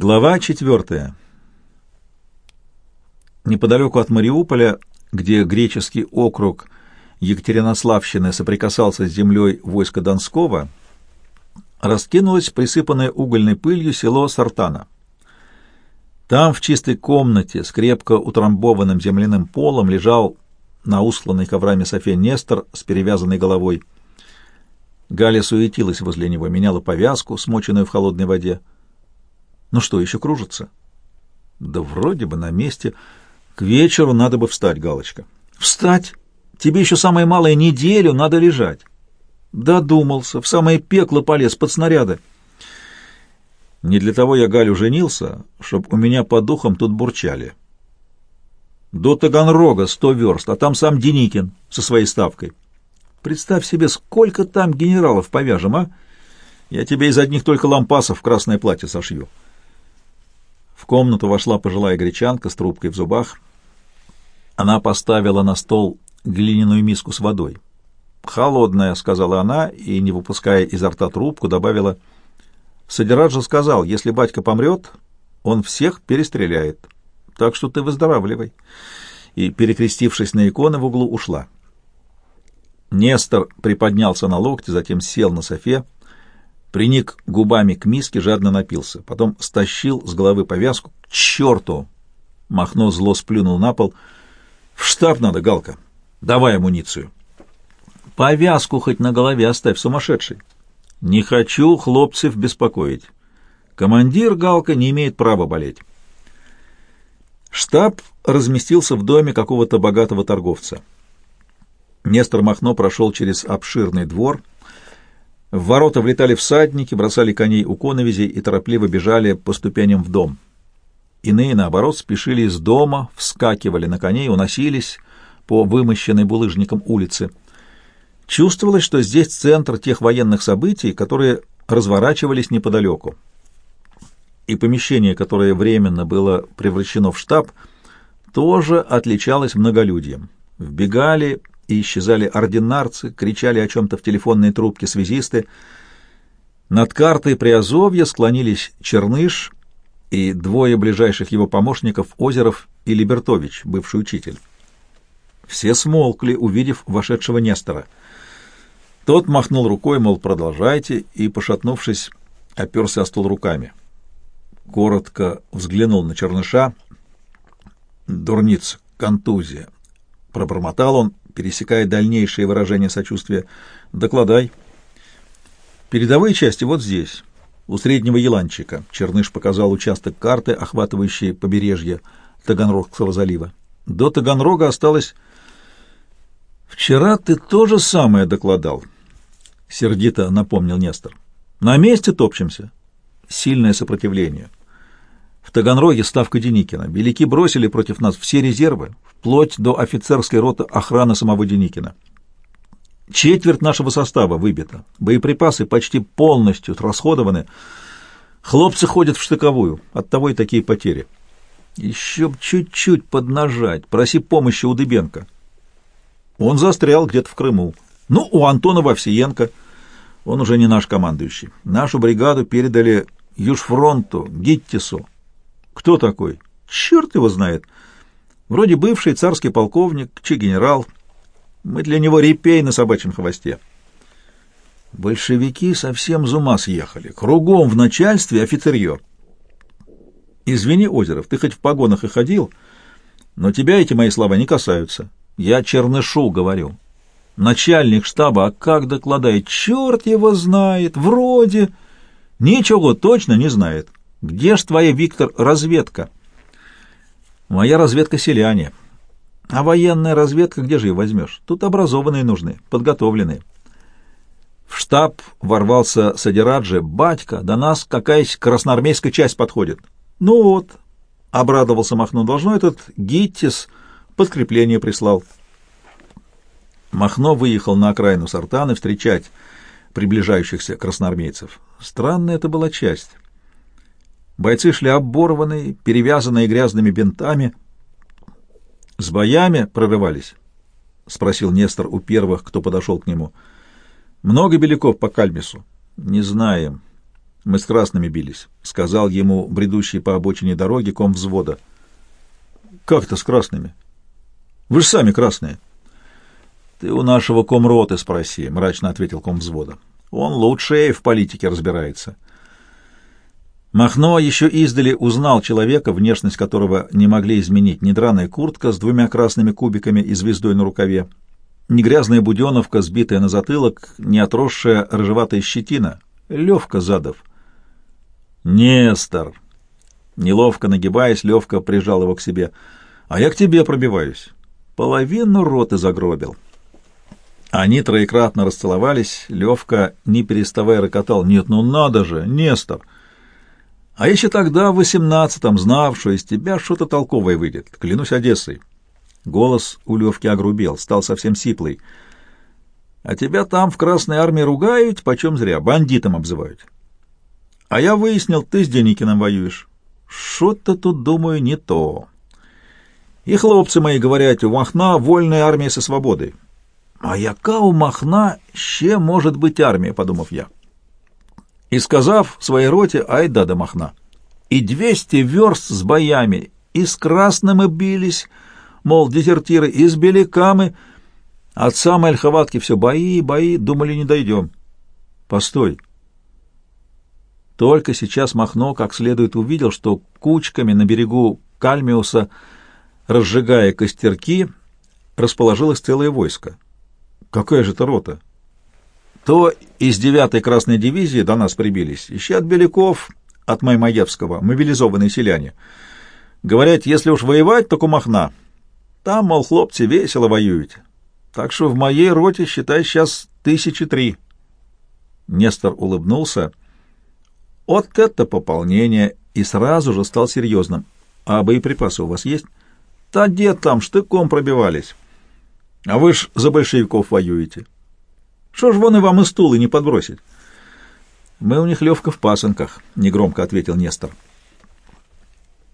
Глава четвертая. Неподалеку от Мариуполя, где греческий округ Екатеринославщины соприкасался с землей войска Донского, раскинулось присыпанное угольной пылью село Сартана. Там, в чистой комнате, с крепко утрамбованным земляным полом, лежал на устланной коврами софе Нестор с перевязанной головой. Галя суетилась возле него, меняла повязку, смоченную в холодной воде. Ну что, еще кружится? Да вроде бы на месте. К вечеру надо бы встать, Галочка. Встать? Тебе еще самое малое неделю надо лежать. Додумался, в самое пекло полез под снаряды. Не для того я, Галю, женился, чтоб у меня по духам тут бурчали. До Таганрога сто верст, а там сам Деникин со своей ставкой. Представь себе, сколько там генералов повяжем, а? Я тебе из одних только лампасов красное платье сошью. Комнату вошла пожилая гречанка с трубкой в зубах. Она поставила на стол глиняную миску с водой. «Холодная», — сказала она, и, не выпуская изо рта трубку, добавила, «Садираджа сказал, если батька помрет, он всех перестреляет, так что ты выздоравливай». И, перекрестившись на иконы в углу, ушла. Нестор приподнялся на локте, затем сел на софе, приник губами к миске, жадно напился. Потом стащил с головы повязку. «К черту!» Махно зло сплюнул на пол. «В штаб надо, Галка. Давай амуницию». «Повязку хоть на голове оставь, сумасшедший». «Не хочу хлопцев беспокоить. Командир Галка не имеет права болеть». Штаб разместился в доме какого-то богатого торговца. Нестор Махно прошел через обширный двор — в ворота влетали всадники, бросали коней у коновизей и торопливо бежали по ступеням в дом. Иные, наоборот, спешили из дома, вскакивали на коней, уносились по вымощенной булыжником улице. Чувствовалось, что здесь центр тех военных событий, которые разворачивались неподалеку. И помещение, которое временно было превращено в штаб, тоже отличалось многолюдьем. Вбегали и исчезали ординарцы, кричали о чем-то в телефонной трубке связисты. Над картой Приазовья склонились Черныш и двое ближайших его помощников Озеров и Либертович, бывший учитель. Все смолкли, увидев вошедшего Нестора. Тот махнул рукой, мол, продолжайте, и, пошатнувшись, оперся о стол руками. Коротко взглянул на Черныша. «Дурница, контузия!» Пробормотал он, пересекая дальнейшие выражения сочувствия. «Докладай». «Передовые части вот здесь, у среднего еланчика», — Черныш показал участок карты, охватывающий побережье Таганрогского залива. «До Таганрога осталось...» «Вчера ты то же самое докладал», — сердито напомнил Нестор. «На месте топчемся. Сильное сопротивление. В Таганроге ставка Деникина. Беляки бросили против нас все резервы, вплоть до офицерской роты охраны самого Деникина. Четверть нашего состава выбита, боеприпасы почти полностью расходованы. Хлопцы ходят в штыковую, оттого и такие потери. Еще чуть-чуть поднажать, проси помощи у Дыбенко. Он застрял где-то в Крыму. Ну, у Антона Вовсиенко. Он уже не наш командующий. Нашу бригаду передали Южфронту, Гиттису. Кто такой? Черт его знает. Вроде бывший царский полковник, чи генерал. Мы для него репей на собачьем хвосте. Большевики совсем с ума съехали. Кругом в начальстве офицерье. Извини, Озеров, ты хоть в погонах и ходил, но тебя эти мои слова не касаются. Я Чернышу говорю. Начальник штаба, а как докладает? Черт его знает, вроде... Ничего точно не знает. Где ж твоя, Виктор, разведка? Моя разведка селяне. А военная разведка где же ее возьмешь? Тут образованные нужны, подготовленные. В штаб ворвался Садираджи. «Батька, до нас какая-то красноармейская часть подходит». «Ну вот», — обрадовался Махно, — «должно этот Гиттис подкрепление прислал». Махно выехал на окраину Сартаны встречать приближающихся красноармейцев. Странная это была часть. Бойцы шли оборванные, перевязанные грязными бинтами. — С боями прорывались? — спросил Нестор у первых, кто подошел к нему. — Много беляков по Кальмису? — Не знаем. Мы с красными бились, — сказал ему бредущий по обочине дороги ком взвода. — Как это с красными? Вы же сами красные. — Ты у нашего комроты спроси, — мрачно ответил ком взвода. — Он лучше в политике разбирается. Махно еще издали узнал человека, внешность которого не могли изменить ни драная куртка с двумя красными кубиками и звездой на рукаве, ни грязная буденовка, сбитая на затылок, ни отросшая рыжеватая щетина. Левка Задов. «Нестор!» Неловко нагибаясь, Левка прижал его к себе. «А я к тебе пробиваюсь. Половину роты загробил». Они троекратно расцеловались. Левка, не переставая, рокотал. «Нет, ну надо же, Нестор!» «А еще тогда, в восемнадцатом, знав, что из тебя что-то толковое выйдет. Клянусь Одессой». Голос у Левки огрубел, стал совсем сиплый. «А тебя там в Красной Армии ругают, почем зря, бандитом обзывают». А я выяснил, ты с Деникиным воюешь. Что-то тут, думаю, не то. И хлопцы мои говорят, у Махна вольная армия со свободой. А яка у Махна ще может быть армия, подумав я. И сказав своей роте, айда до Махна. И двести верст с боями, и с красными бились, мол, дезертиры, и с беляками. От самой Ольховатки все бои, бои, думали, не дойдем. Постой, только сейчас Махно как следует увидел, что кучками на берегу Кальмиуса, разжигая костерки, расположилось целое войско. Какая же это рота? То из девятой Красной дивизии до нас прибились, еще от Беляков, от Маймаевского, мобилизованные селяне. Говорят, если уж воевать, то кумахна. Там, мол, хлопцы весело воюют. Так что в моей роте, считай, сейчас тысячи три. Нестор улыбнулся — вот это пополнение! И сразу же стал серьезным. А боеприпасы у вас есть? Та где там, штыком пробивались. А вы ж за большевиков воюете. Что ж вон и вам и стулы не подбросить? Мы у них левка в пасынках, — негромко ответил Нестор.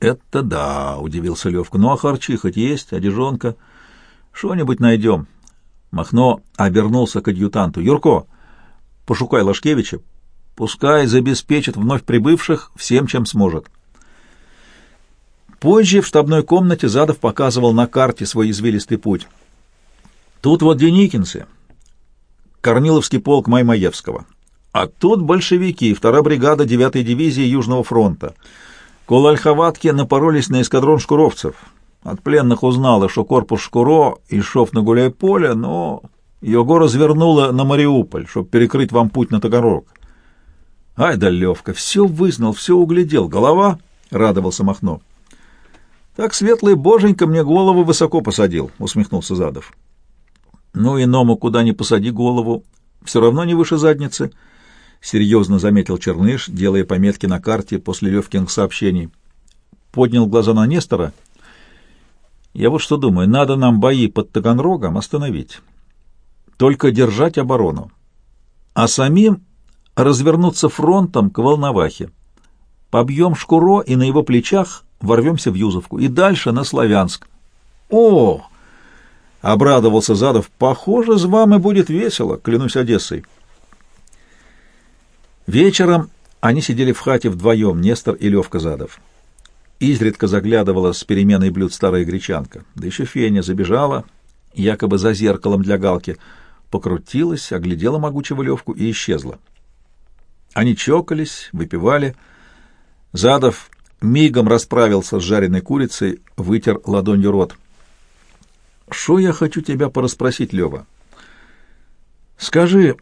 Это да, — удивился Левка. Ну, а харчи хоть есть, одежонка? Что-нибудь найдем. Махно обернулся к адъютанту. Юрко, пошукай Лашкевича, Пускай забеспечит вновь прибывших всем, чем сможет. Позже в штабной комнате Задов показывал на карте свой извилистый путь. Тут вот Деникинцы, Корниловский полк Маймаевского. А тут большевики, вторая бригада 9-й дивизии Южного фронта. Коло Ольховатки напоролись на эскадрон шкуровцев. От пленных узнала, что корпус Шкуро и шов на гуляй-поле, но его развернуло на Мариуполь, чтобы перекрыть вам путь на Тагорог. Ай да Левка, все вызнал, все углядел. Голова, — радовался Махно. Так светлый боженька мне голову высоко посадил, — усмехнулся Задов. Ну, иному куда ни посади голову, все равно не выше задницы, — серьезно заметил Черныш, делая пометки на карте после Левкиных сообщений. Поднял глаза на Нестора. Я вот что думаю, надо нам бои под Таганрогом остановить. Только держать оборону. А самим развернуться фронтом к Волновахе. Побьем Шкуро, и на его плечах ворвемся в Юзовку. И дальше на Славянск. О! Обрадовался Задов. Похоже, с вами будет весело, клянусь Одессой. Вечером они сидели в хате вдвоем, Нестор и Левка Задов. Изредка заглядывала с переменой блюд старая гречанка. Да еще Феня забежала, якобы за зеркалом для галки, покрутилась, оглядела могучего Левку и исчезла. Они чокались, выпивали. Задов мигом расправился с жареной курицей, вытер ладонью рот. «Шо я хочу тебя порасспросить, Лева? Скажи,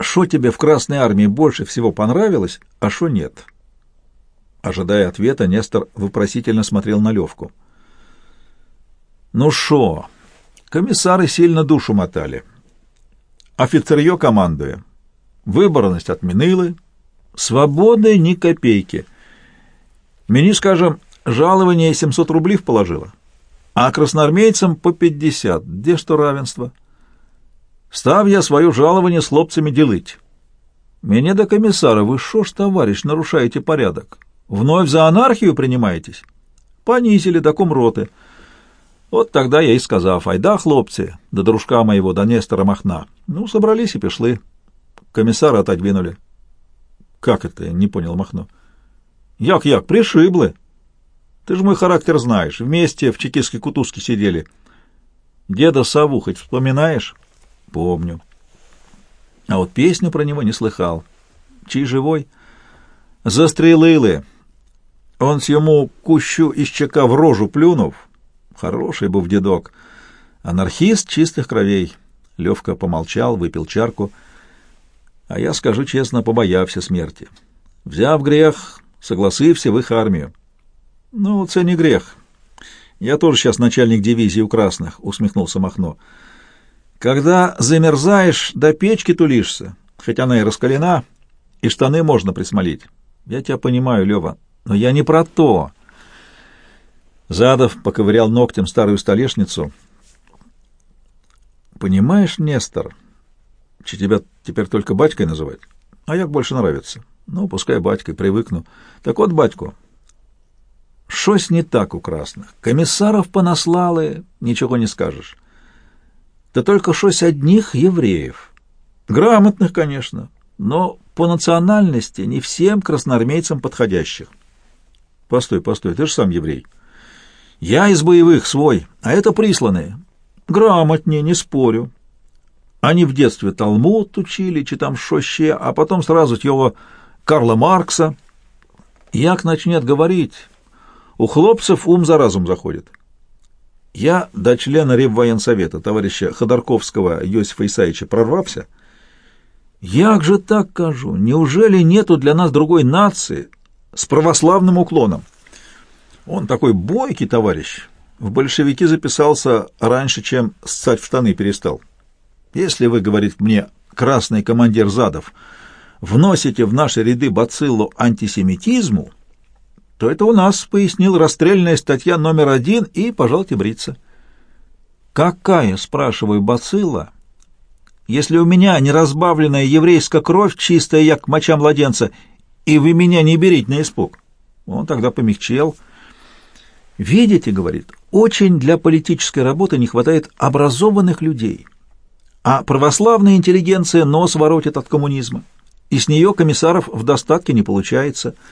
что тебе в Красной Армии больше всего понравилось, а что нет?» Ожидая ответа, Нестор вопросительно смотрел на Левку. «Ну шо, комиссары сильно душу мотали. Офицерье командуя. Выборность отменили, Свободы ни копейки. Мені, скажем, жалование 700 рублей положила, а красноармейцам по 50. Где что равенство? Став я свое жалование с хлопцами делить. Мне до комиссара, вы шо ж, товарищ, нарушаете порядок? Вновь за анархию принимаетесь? Понизили до комроты. Вот тогда я и сказав, айда, хлопцы, до дружка моего, до Нестора Махна. Ну, собрались и пішли. Комиссара отодвинули. Как это? Не понял Махно. Як-як, пришиблы. Ты же мой характер знаешь. Вместе в чекистской кутузке сидели. Деда Саву хоть вспоминаешь? Помню. А вот песню про него не слыхал. Чей живой? Застрелили. Он с ему кущу из чека в рожу плюнув. Хороший был дедок. Анархист чистых кровей. Левка помолчал, выпил чарку. А я, скажу честно, побоявся смерти. Взяв грех, согласився в их армию. Ну, це не грех. Я тоже сейчас начальник дивизии у красных, усмехнулся Махно. Когда замерзаешь, до печки тулишься, хоть она и раскалена, и штаны можно присмолить. Я тебя понимаю, Лева, но я не про то. Задов поковырял ногтем старую столешницу. Понимаешь, Нестор, че тебя теперь только батькой называть? А як больше нравится? Ну, пускай батькой, привыкну. Так вот, батько, Щось не так у красных. Комиссаров понаслали, ничего не скажешь. Да только щось одних евреев. Грамотных, конечно, но по национальности не всем красноармейцам подходящих. Постой, постой, ты же сам еврей. Я из боевых свой, а это присланные. Грамотнее, не спорю. Они в детстве Талмуд учили, чи там шоще, а потом сразу его Карла Маркса. Як начнет говорить, у хлопцев ум за разум заходит. Я до члена Реввоенсовета, товарища Ходорковского Йосифа Исаевича, прорвався. Як же так кажу? Неужели нету для нас другой нации с православным уклоном? Он такой бойкий товарищ. В большевики записался раньше, чем ссать в штаны перестал. Если вы, говорит мне, красный командир Задов, вносите в наши ряды бациллу антисемитизму, то это у нас, пояснил, расстрельная статья номер один и, пожалуйте, бриться. Какая, спрашиваю, бацилла, если у меня неразбавленная еврейская кровь, чистая, як моча младенца, и вы меня не берите на испуг? Он тогда помягчел. Видите, говорит, очень для политической работы не хватает образованных людей, а православная интеллигенция нос воротит от коммунизма, и с нее комиссаров в достатке не получается –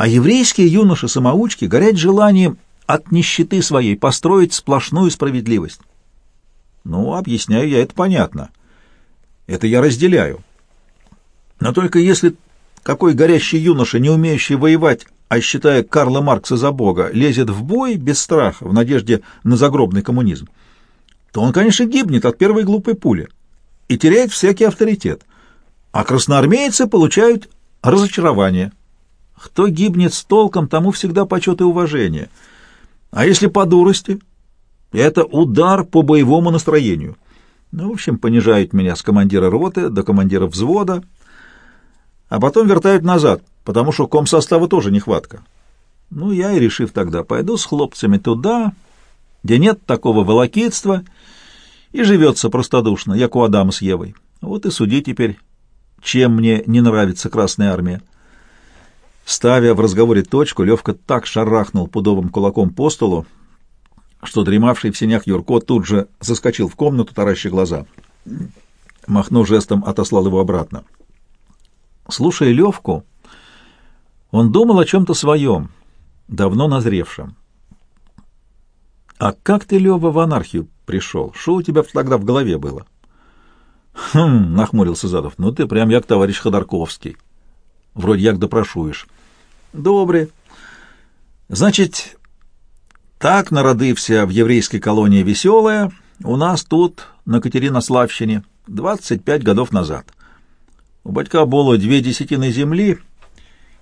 а еврейские юноши-самоучки горят желанием от нищеты своей построить сплошную справедливость. Ну, объясняю я, это понятно. Это я разделяю. Но только если какой горящий юноша, не умеющий воевать, а считая Карла Маркса за бога, лезет в бой без страха, в надежде на загробный коммунизм, то он, конечно, гибнет от первой глупой пули и теряет всякий авторитет. А красноармейцы получают разочарование – кто гибнет с толком, тому всегда почет и уважение. А если по дурости? Это удар по боевому настроению. Ну, в общем, понижают меня с командира роты до командира взвода, а потом вертают назад, потому что комсостава тоже нехватка. Ну, я и решив тогда, пойду с хлопцами туда, где нет такого волокитства, и живется простодушно, як у Адама с Евой. Вот и суди теперь, чем мне не нравится Красная Армия. Ставя в разговоре точку, Левка так шарахнул пудовым кулаком по столу, что дремавший в сенях Юрко тут же заскочил в комнату, тараща глаза. Махно жестом отослал его обратно. Слушая Левку, он думал о чем-то своем, давно назревшем. «А как ты, Лева, в анархию пришел? Что у тебя тогда в голове было?» «Хм», — нахмурился Задов, — «ну ты прям як товарищ Ходорковский. Вроде як допрошуешь». Добре. Значить, так народився в єврейській колонії веселая у нас тут, на Катеринославщине, 25 годов назад. У батька было две десятины земли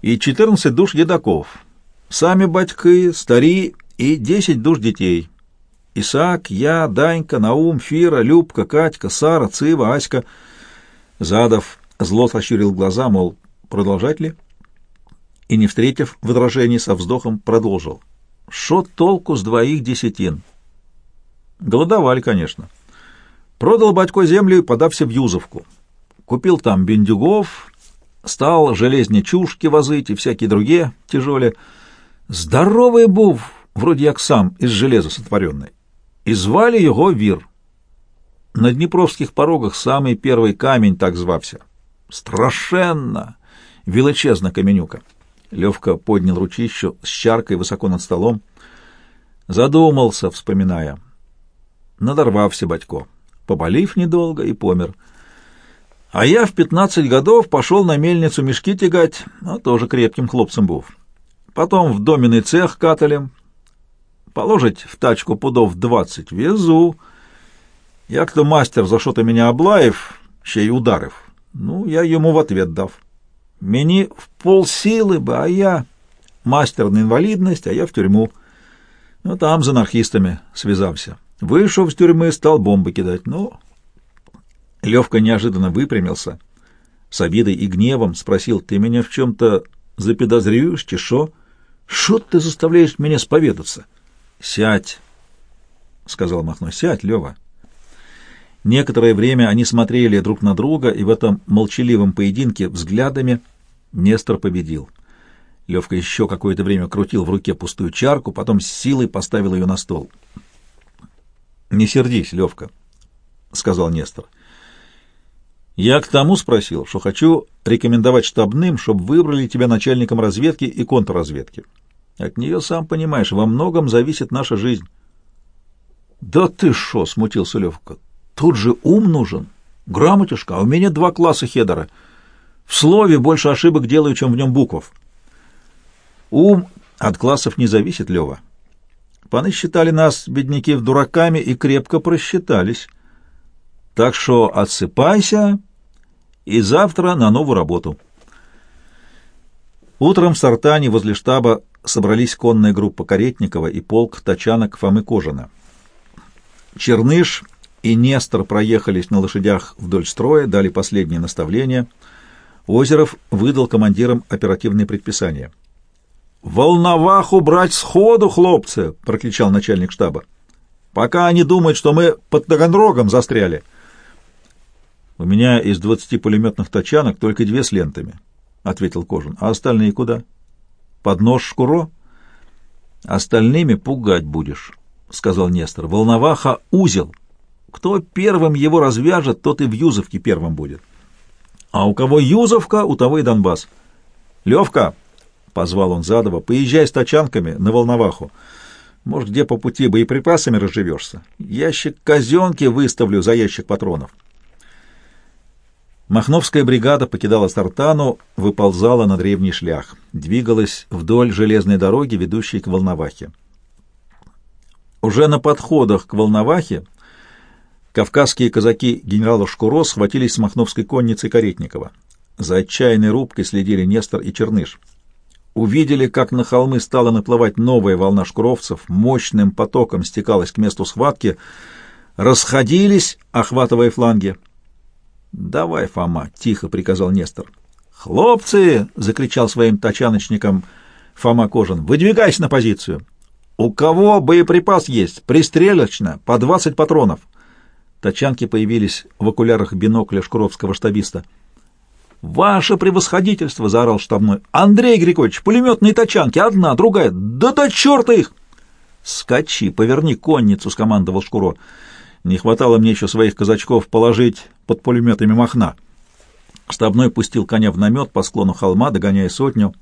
и 14 душ едоков. Сами батьки, старі и 10 душ детей. Исаак, я, Данька, Наум, Фира, Любка, Катька, Сара, Цива, Аська. Задов зло сощурил глаза, мол, продолжать ли? — и, не встретив возражений, со вздохом продолжил. «Шо толку с двоих десятин?» Голодовали, конечно. Продал батько землю и подався в Юзовку. Купил там бендюгов, стал железні чушки возить и всякие другие тяжелые. Здоровый був, вроде як сам, из железа сотворенный. И звали его Вир. На Днепровских порогах самый первый камень так звався. Страшенно! величезна каменюка. Левка поднял ручищу с чаркой высоко над столом. Задумался, вспоминая. Надорвався батько. Поболив недолго и помер. А я в пятнадцать годов пошел на мельницу мешки тягать, а тоже крепким хлопцем был. Потом в доменный цех каталем. Положить в тачку пудов двадцать везу. Як-то мастер за что-то меня облаев, ще й ударив. Ну, я ему в ответ дав. Мені в полсилы бы, а я мастер на инвалидность, а я в тюрьму. Ну, там с анархистами связался. Вышел с тюрьмы, стал бомбы кидать. Ну, Левка неожиданно выпрямился, с обидой и гневом спросил, «Ты меня в чем-то заподозрюешь, чешо? Шо ты заставляешь меня споведаться?» «Сядь», — сказал Махно, — «сядь, Лева». Некоторое время они смотрели друг на друга, и в этом молчаливом поединке взглядами Нестор победил. Левка еще какое-то время крутил в руке пустую чарку, потом с силой поставил ее на стол. «Не сердись, Левка», — сказал Нестор. Я к тому спросил, что хочу рекомендовать штабным, чтобы выбрали тебя начальником разведки и контрразведки. От нее, сам понимаешь, во многом зависит наша жизнь. — Да ты шо, — смутился Левка, — тут же ум нужен. Грамотишка, а у меня два класса хедера. В слове больше ошибок делаю, чем в нем буквов. Ум от классов не зависит, Лева. Паны считали нас, бедняки, в дураками и крепко просчитались. Так что отсыпайся и завтра на новую работу. Утром в Сартане возле штаба собрались конная группа Каретникова и полк тачанок Фомы Кожина. Черныш и Нестор проехались на лошадях вдоль строя, дали последние наставления. Озеров выдал командирам оперативные предписания. «Волноваху брать сходу, хлопцы!» — прокричал начальник штаба. «Пока они думают, что мы под Таганрогом застряли». «У меня из двадцати пулеметных тачанок только две с лентами», — ответил Кожин. «А остальные куда?» «Под нож Шкуро?» «Остальными пугать будешь», — сказал Нестор. «Волноваха — узел. Кто первым его развяжет, тот и в Юзовке первым будет. А у кого Юзовка, у того и Донбасс. Левка!» — позвал он задово. «Поезжай с тачанками на Волноваху. Может, где по пути боеприпасами разживешься? Ящик казенки выставлю за ящик патронов». Махновская бригада покидала Сартану, выползала на древний шлях, двигалась вдоль железной дороги, ведущей к Волновахе. Уже на подходах к Волновахе кавказские казаки генерала Шкуро схватились с махновской конницей Каретникова. За отчаянной рубкой следили Нестор и Черныш. Увидели, как на холмы стала наплывать новая волна шкуровцев, мощным потоком стекалась к месту схватки, расходились, охватывая фланги. «Давай, Фома!» — тихо приказал Нестор. «Хлопцы!» — закричал своим тачаночникам Фома Кожин. «Выдвигайся на позицию! У кого боеприпас есть? Пристрелочно, по двадцать патронов!» Тачанки появились в окулярах бинокля шкуровского штабиста. «Ваше превосходительство!» — заорал штабной. «Андрей Григорьевич, пулеметные тачанки, одна, другая, да до черта их!» «Скачи, поверни конницу!» — скомандовал Шкуро. Не хватало мне еще своих казачков положить под пулеметами Махна. Штабной пустил коня в намет по склону холма, догоняя сотню.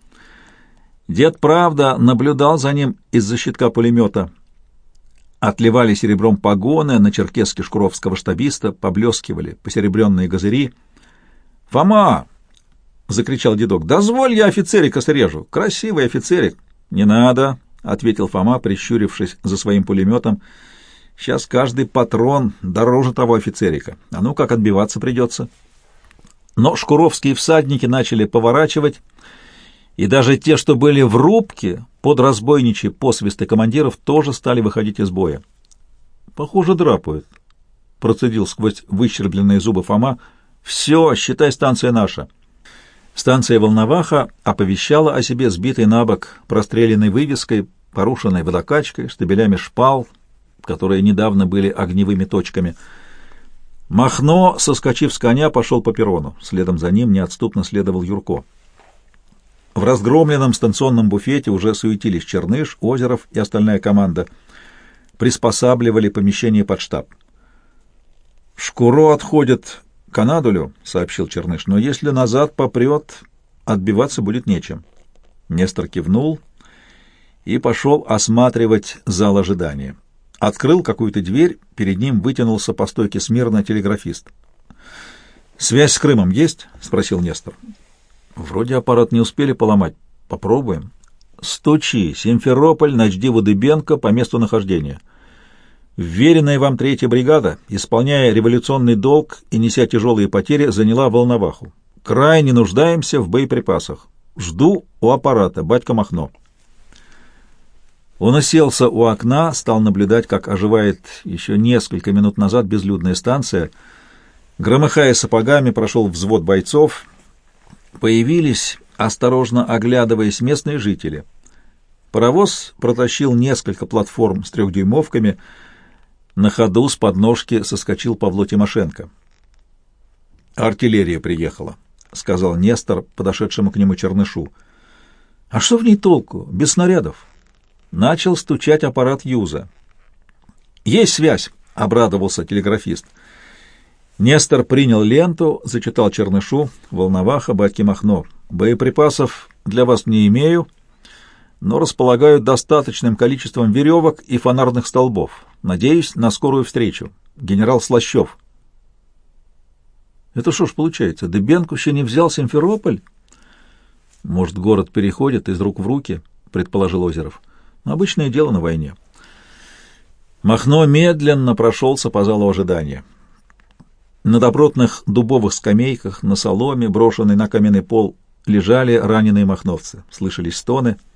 Дед, правда, наблюдал за ним из-за щитка пулемета. Отливали серебром погоны на черкеске шкуровского штабиста, поблескивали посеребренные газыри. «Фома!» — закричал дедок. «Дозволь я офицерика срежу! Красивый офицерик!» «Не надо!» — ответил Фома, прищурившись за своим пулеметом — Сейчас каждый патрон дороже того офицерика. А ну, как отбиваться придется. Но шкуровские всадники начали поворачивать, и даже те, что были в рубке, под разбойничьи посвисты командиров, тоже стали выходить из боя. «Похоже, драпают», — процедил сквозь выщербленные зубы Фома. «Все, считай, станция наша». Станция Волноваха оповещала о себе сбитой на бок простреленной вывеской, порушенной водокачкой, штабелями шпал, которые недавно были огневыми точками. Махно, соскочив с коня, пошел по перрону. Следом за ним неотступно следовал Юрко. В разгромленном станционном буфете уже суетились Черныш, Озеров и остальная команда. Приспосабливали помещение под штаб. «Шкуро отходит к Анадолю», — сообщил Черныш, — «но если назад попрет, отбиваться будет нечем. Нестор кивнул и пошел осматривать зал ожидания. Открыл какую-то дверь, перед ним вытянулся по стойке смирно телеграфист. «Связь с Крымом есть?» — спросил Нестор. «Вроде аппарат не успели поломать. Попробуем». «Стучи. Симферополь, Ночдива Дыбенко по месту нахождения». Вверенная вам третья бригада, исполняя революционный долг и неся тяжелые потери, заняла Волноваху. Крайне нуждаемся в боеприпасах. Жду у аппарата, батька Махно. Он уселся у окна, стал наблюдать, как оживает еще несколько минут назад безлюдная станция. Громыхая сапогами, прошел взвод бойцов. Появились, осторожно оглядываясь, местные жители. Паровоз протащил несколько платформ с трехдюймовками — на ходу с подножки соскочил Павло Тимошенко. «Артиллерия приехала», — сказал Нестор, подошедшему к нему Чернышу. «А что в ней толку? Без снарядов?» Начал стучать аппарат Юза. «Есть связь!» — обрадовался телеграфист. Нестор принял ленту, зачитал Чернышу, Волноваха, Батьки Махно. «Боеприпасов для вас не имею, но располагаю достаточным количеством веревок и фонарных столбов. Надеюсь на скорую встречу. Генерал Слащев. Это что ж получается, Дыбенко еще не взял Симферополь? Может, город переходит из рук в руки, предположил Озеров. Обычное дело на войне. Махно медленно прошелся по залу ожидания. На добротных дубовых скамейках, на соломе, брошенной на каменный пол, лежали раненые махновцы. Слышались стоны —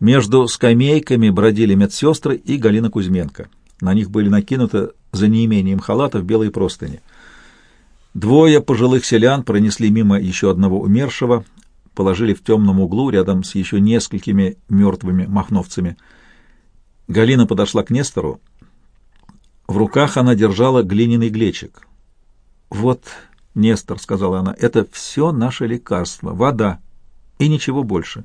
между скамейками бродили медсестры и Галина Кузьменко. На них были накинуты за неимением халатов белые простыни. Двое пожилых селян пронесли мимо еще одного умершего, положили в темном углу рядом с еще несколькими мертвыми махновцами. Галина подошла к Нестору. В руках она держала глиняный глечик. «Вот, Нестор», — сказала она, — «это все наше лекарство, вода и ничего больше».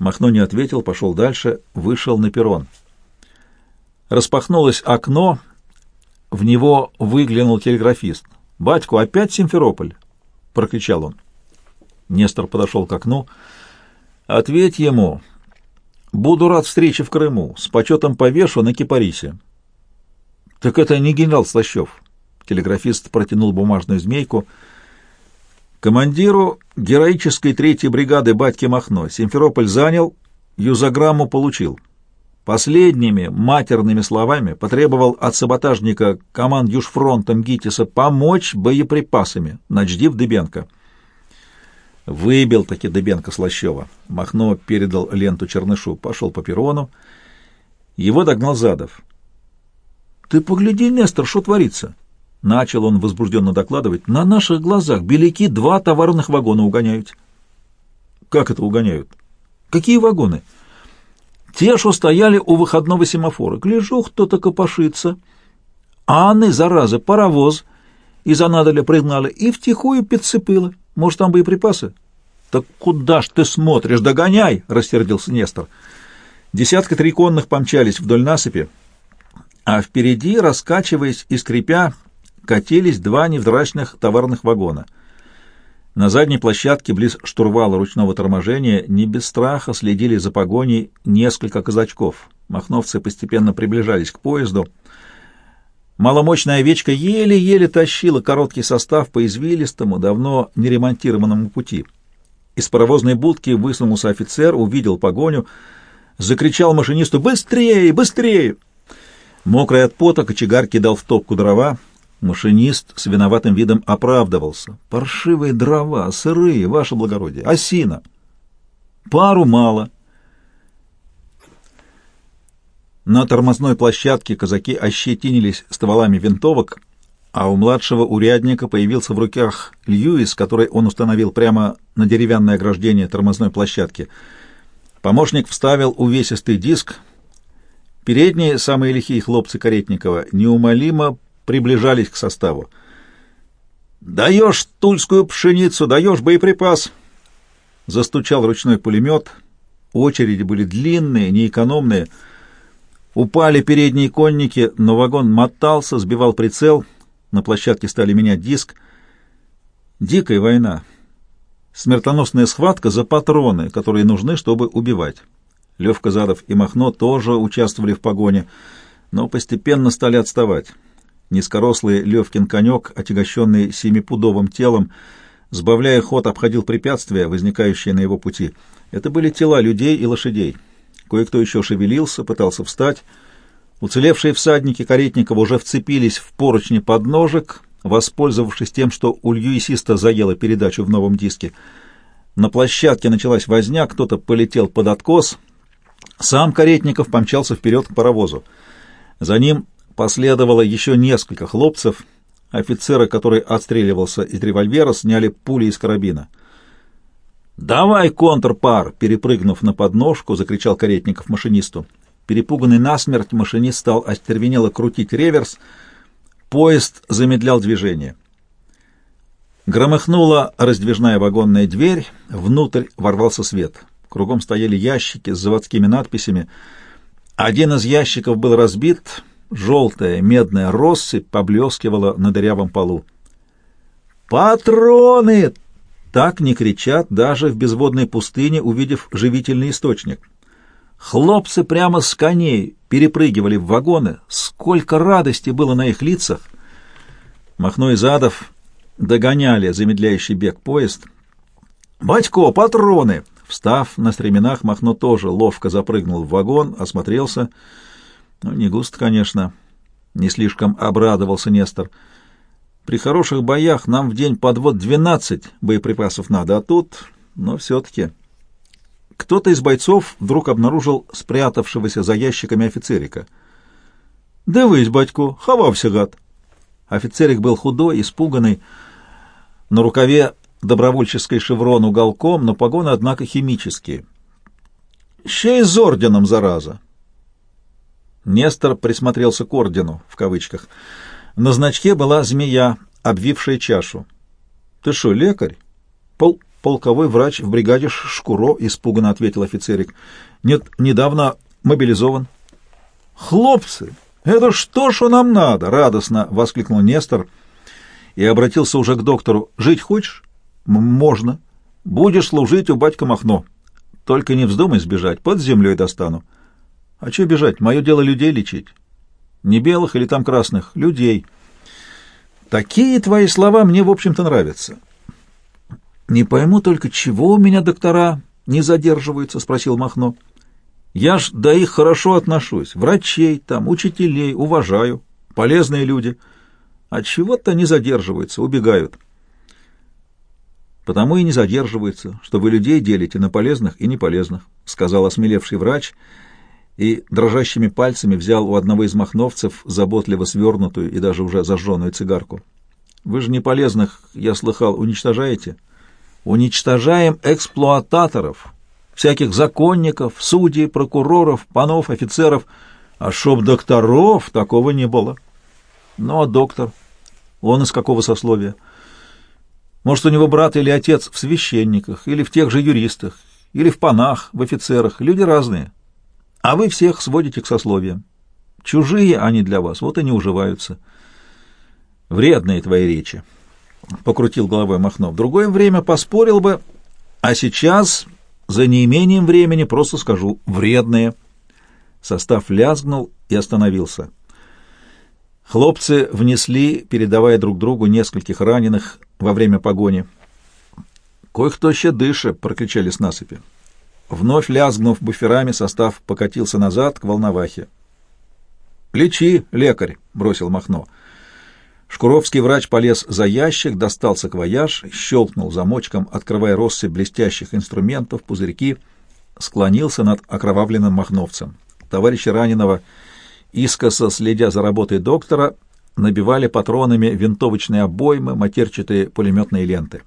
Махно не ответил, пошел дальше, вышел на перрон. Распахнулось окно, в него выглянул телеграфист. «Батьку, опять Симферополь?» — прокричал он. Нестор подошел к окну. «Ответь ему. Буду рад встрече в Крыму. С почетом повешу на Кипарисе». «Так это не генерал Слащев». Телеграфист протянул бумажную змейку — Командиру героической третьей бригады Батьки Махно Симферополь занял, юзограмму получил. Последними матерными словами потребовал от саботажника команд Южфронта МГИТИСа помочь боеприпасами, начдив Дыбенко. Выбил таки Дыбенко Слащева. Махно передал ленту Чернышу, пошел по перрону. Его догнал Задов. — Ты погляди, Нестор, что творится? — Начал он возбужденно докладывать. На наших глазах беляки два товарных вагона угоняют. Как это угоняют? Какие вагоны? Те, что стояли у выходного семафора. Гляжу, кто-то копошится. А Анны, зараза, паровоз из Анадоля пригнали и втихую подцепила. Может, там боеприпасы? Так куда ж ты смотришь? Догоняй! — рассердился Нестор. Десятка три конных помчались вдоль насыпи, а впереди, раскачиваясь и скрипя, катились два невзрачных товарных вагона. На задней площадке, близ штурвала ручного торможения, не без страха следили за погоней несколько казачков. Махновцы постепенно приближались к поезду. Маломощная овечка еле-еле тащила короткий состав по извилистому, давно неремонтированному пути. Из паровозной будки высунулся офицер, увидел погоню, закричал машинисту «Быстрее! Быстрее!» Мокрый от пота кочегар кидал в топку дрова, Машинист с виноватым видом оправдывался. «Паршивые дрова, сырые, ваше благородие, осина. Пару мало». На тормозной площадке казаки ощетинились стволами винтовок, а у младшего урядника появился в руках Льюис, который он установил прямо на деревянное ограждение тормозной площадки. Помощник вставил увесистый диск. Передние, самые лихие хлопцы Каретникова, неумолимо приближались к составу. «Даешь тульскую пшеницу, даешь боеприпас!» Застучал ручной пулемет. Очереди были длинные, неэкономные. Упали передние конники, но вагон мотался, сбивал прицел. На площадке стали менять диск. Дикая война. Смертоносная схватка за патроны, которые нужны, чтобы убивать. Левка Задов и Махно тоже участвовали в погоне, но постепенно стали отставать. Низкорослый Левкин конек, отягощенный семипудовым телом, сбавляя ход, обходил препятствия, возникающие на его пути. Это были тела людей и лошадей. Кое-кто еще шевелился, пытался встать. Уцелевшие всадники Каретникова уже вцепились в поручни подножек, воспользовавшись тем, что у Льюисиста заела передачу в новом диске. На площадке началась возня, кто-то полетел под откос. Сам Каретников помчался вперед к паровозу. За ним последовало еще несколько хлопцев. Офицера, который отстреливался из револьвера, сняли пули из карабина. «Давай, контрпар!» — перепрыгнув на подножку, закричал Каретников машинисту. Перепуганный насмерть машинист стал остервенело крутить реверс. Поезд замедлял движение. Громыхнула раздвижная вагонная дверь, внутрь ворвался свет. Кругом стояли ящики с заводскими надписями. Один из ящиков был разбит, желтая медная россыпь поблескивала на дырявом полу. «Патроны!» Так не кричат даже в безводной пустыне, увидев живительный источник. Хлопцы прямо с коней перепрыгивали в вагоны. Сколько радости было на их лицах! Махно и Задов догоняли замедляющий бег поезд. «Батько, патроны!» Встав на стременах, Махно тоже ловко запрыгнул в вагон, осмотрелся. Ну, не густо, конечно. Не слишком обрадовался Нестор. При хороших боях нам в день подвод двенадцать боеприпасов надо, а тут, но все-таки... Кто-то из бойцов вдруг обнаружил спрятавшегося за ящиками офицерика. «Дивись, батько, ховався гад!» Офицерик был худой, испуганный. На рукаве добровольческий шеврон уголком, но погоны, однако, химические. «Ще и с орденом, зараза!» Нестор присмотрелся к ордену, в кавычках. На значке была змея, обвившая чашу. «Ты что, лекарь?» Пол «Полковой врач в бригаде Шкуро», — испуганно ответил офицерик. «Нет, недавно мобилизован». «Хлопцы, это что ж нам надо?» — радостно воскликнул Нестор и обратился уже к доктору. «Жить хочешь?» «Можно. Будешь служить у батька Махно. Только не вздумай сбежать, под землей достану». «А что бежать? Мое дело людей лечить». Не белых или там красных, людей. Такие твои слова мне, в общем-то, нравятся. Не пойму только, чего у меня доктора не задерживаются, спросил Махно. Я ж до их хорошо отношусь. Врачей там, учителей уважаю. Полезные люди. А чего-то не задерживаются, убегают. Потому и не задерживаются, что вы людей делите на полезных и неполезных, сказал осмелевший врач — и дрожащими пальцами взял у одного из махновцев заботливо свернутую и даже уже зажженную цигарку. «Вы же не полезных, я слыхал, уничтожаете?» «Уничтожаем эксплуататоров, всяких законников, судей, прокуроров, панов, офицеров, а чтоб докторов такого не было». «Ну, а доктор? Он из какого сословия?» Может, у него брат или отец в священниках, или в тех же юристах, или в панах, в офицерах. Люди разные а вы всех сводите к сословиям. Чужие они для вас, вот они уживаются. Вредные твои речи, — покрутил головой Махно. В другое время поспорил бы, а сейчас, за неимением времени, просто скажу «вредные». Состав лязгнул и остановился. Хлопцы внесли, передавая друг другу нескольких раненых во время погони. «Кое-кто еще дыша!» — прокричали с насыпи. Вновь лязгнув буферами, состав покатился назад к волновахе. «Лечи, лекарь!» — бросил Махно. Шкуровский врач полез за ящик, достал саквояж, щелкнул замочком, открывая россыпь блестящих инструментов, пузырьки, склонился над окровавленным махновцем. Товарищи раненого, искоса следя за работой доктора, набивали патронами винтовочные обоймы, матерчатые пулеметные ленты.